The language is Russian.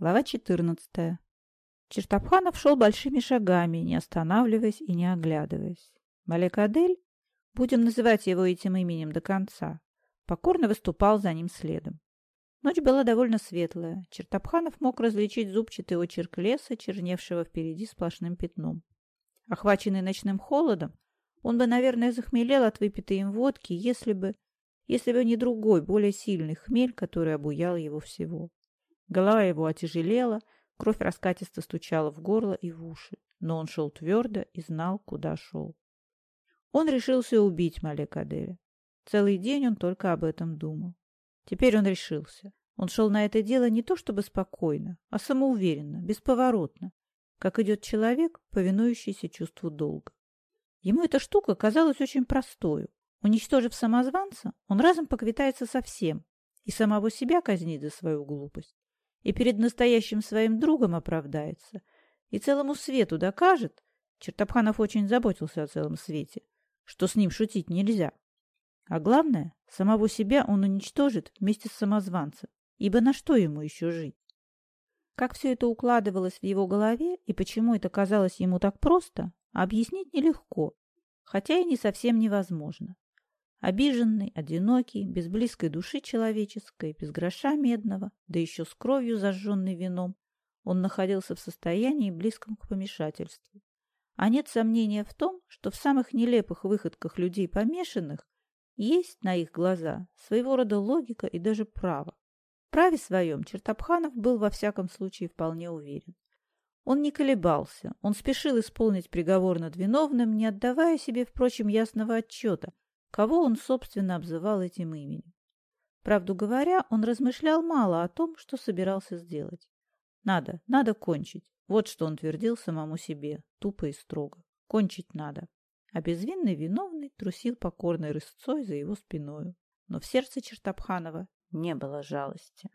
Глава 14. Чертопханов шел большими шагами, не останавливаясь и не оглядываясь. Малек Адель, будем называть его этим именем до конца, покорно выступал за ним следом. Ночь была довольно светлая. Чертопханов мог различить зубчатый очерк леса, черневшего впереди сплошным пятном. Охваченный ночным холодом, он бы, наверное, захмелел от выпитой им водки, если бы, если бы не другой, более сильный хмель, который обуял его всего. Голова его отяжелела, кровь раскатисто стучала в горло и в уши, но он шел твердо и знал, куда шел. Он решился убить Малек Аделя. Целый день он только об этом думал. Теперь он решился. Он шел на это дело не то чтобы спокойно, а самоуверенно, бесповоротно, как идет человек, повинующийся чувству долга. Ему эта штука казалась очень простою. Уничтожив самозванца, он разом поквитается со всем и самого себя казнит за свою глупость и перед настоящим своим другом оправдается, и целому свету докажет, Чертопханов очень заботился о целом свете, что с ним шутить нельзя. А главное, самого себя он уничтожит вместе с самозванцем, ибо на что ему еще жить? Как все это укладывалось в его голове и почему это казалось ему так просто, объяснить нелегко, хотя и не совсем невозможно. Обиженный, одинокий, без близкой души человеческой, без гроша медного, да еще с кровью, зажженной вином, он находился в состоянии, близком к помешательству. А нет сомнения в том, что в самых нелепых выходках людей помешанных есть на их глаза своего рода логика и даже право. В праве своем Чертопханов был во всяком случае вполне уверен. Он не колебался, он спешил исполнить приговор над виновным, не отдавая себе, впрочем, ясного отчета, кого он, собственно, обзывал этим именем. Правду говоря, он размышлял мало о том, что собирался сделать. Надо, надо кончить. Вот что он твердил самому себе, тупо и строго. Кончить надо. А безвинный виновный трусил покорной рысцой за его спиною. Но в сердце Чертопханова не было жалости.